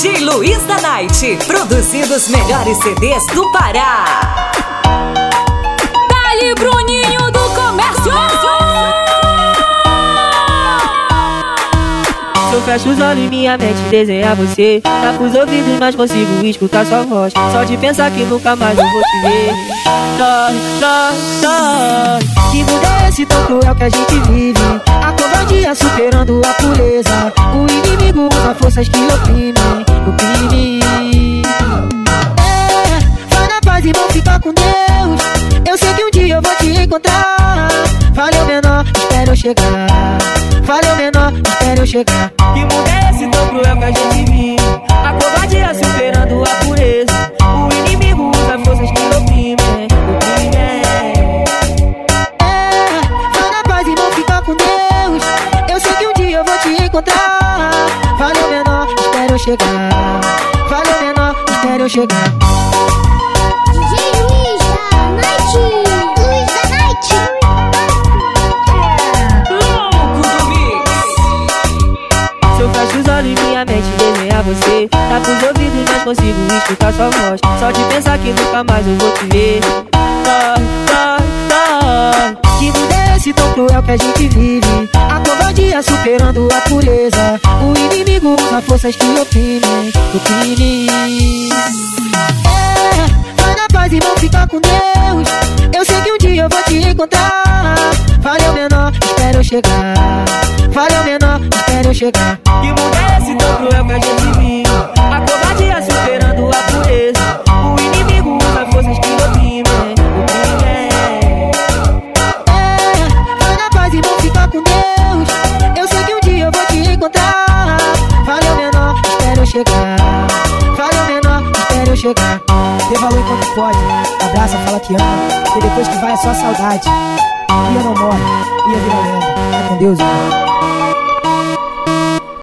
DJ Luiz da Night, produzindo os melhores CDs do Pará. Dali Bruninho do Comércio! Eu fecho os olhos e minha mente desenha você. Tapa os ouvidos, mas consigo escutar sua voz. Só de pensar que nunca mais eu vou te ver. Dói, dói, dói. Que mundo é esse tão cruel que a gente vive. A covardia superando a pureza O inimigo usa forças que oprimem, oprimem É, vai na paz e vão ficar com Deus. Eu sei que um dia eu vou te encontrar. Valeu menor, espero eu chegar. Valeu menor, espero eu chegar. Que mundo encontrar Valeu menor, espero chegar Valeu menor, espero chegar DJ Night. Luiz Night. Louco do Mix. Se eu fecho os olhos e minha mente desenha você Tapa os ouvidos, mas consigo escutar sua voz Só de pensar que nunca mais eu vou te ver Dói, dói, dói Que mundo é esse tão cruel que a gente vive Covardia superando a pureza. O inimigo usa forças que oprimem, oprimem É, vai na paz vão ficar com Deus. Eu sei que um dia eu vou te encontrar. Valeu menor, espero chegar. Valeu menor, espero chegar. Que mundo é esse tão cruel eu chegar Valeu menor, espero eu chegar Dê valor enquanto pode. Abraça, fala que ama. E depois que vai é só saudade. Ia não morre, ia virar lenda. É com Deus, irmão.